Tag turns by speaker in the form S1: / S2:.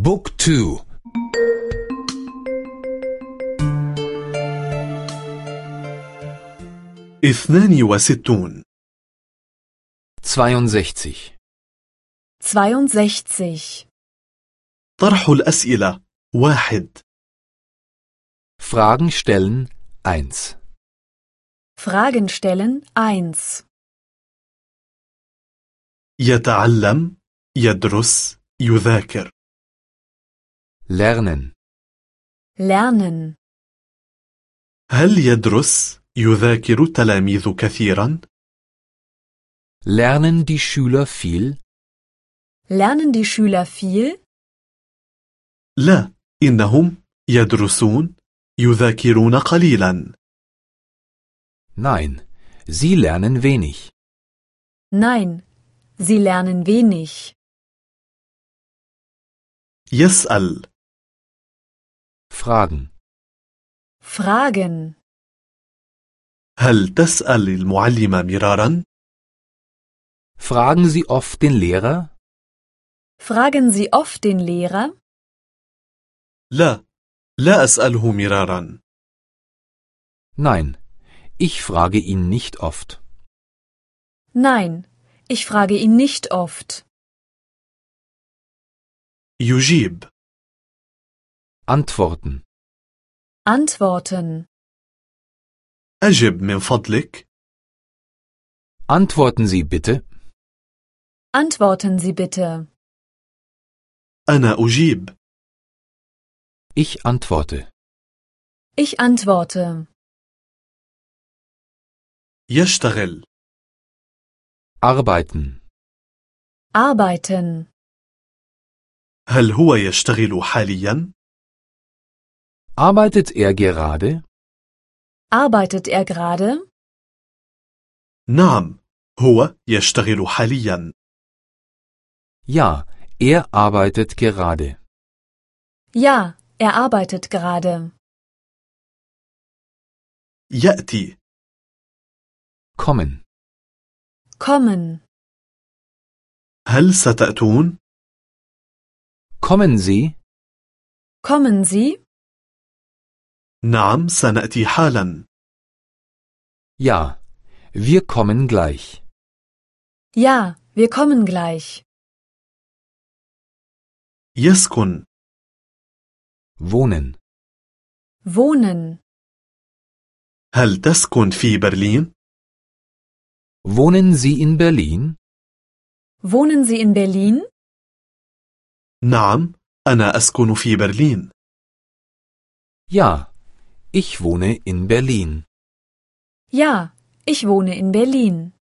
S1: بوك تو.
S2: اثنان وستون.
S1: 62
S3: 62.
S2: طرح الأسئلة. واحد.
S1: Fragen stellen. 1
S3: Fragen stellen. 1.
S2: يتعلم. يدرس. يذاكر.
S1: Lernen
S3: Lernen.
S2: هل يدرس يذاكر التلاميذ كثيرا؟
S1: Lernen die Schüler viel?
S3: Lernen die Schüler viel?
S2: لا إنهم يدرسون يذاكرون قليلا
S1: Nein, sie lernen wenig.
S3: Nein, sie lernen wenig.
S2: يسأل
S1: Fragen
S3: Fragen.
S2: هل تسأل المعلم مرارا؟
S1: Fragen Sie oft den Lehrer?
S3: Fragen Sie oft den Lehrer?
S2: لا لا أسأله مرارا
S1: Nein, ich frage ihn nicht oft.
S3: Nein, ich frage ihn nicht oft.
S2: يجيب
S1: Antworten
S3: Antworten.
S2: أجب من فضلك
S1: Antworten Sie bitte.
S3: Antworten Sie bitte.
S2: أنا أجيب
S1: Ich antworte.
S3: Ich antworte.
S2: يشتغل
S1: Arbeiten.
S3: Arbeiten.
S2: هل هو يشتغل حاليا؟
S1: Arbeitet er gerade?
S3: Arbeitet er gerade?
S2: نعم هو يشتغل حاليا
S1: Ja, er arbeitet gerade.
S3: Ja, er arbeitet gerade.
S2: يأتي
S1: Kommen.
S3: Kommen.
S2: هل ستأتون؟
S1: Kommen Sie?
S3: Kommen Sie?
S2: نعم سنأتي حالا
S1: Ja, wir kommen gleich.
S3: Ja, wir kommen gleich.
S2: يسكن
S1: Wohnen.
S3: Wohnen.
S2: هل تسكن في برلين؟
S1: Wohnen Sie in Berlin?
S3: Wohnen Sie in Berlin?
S2: نعم أنا أسكن في برلين
S1: Ja, ich wohne in Berlin.
S3: Ja, ich wohne in Berlin.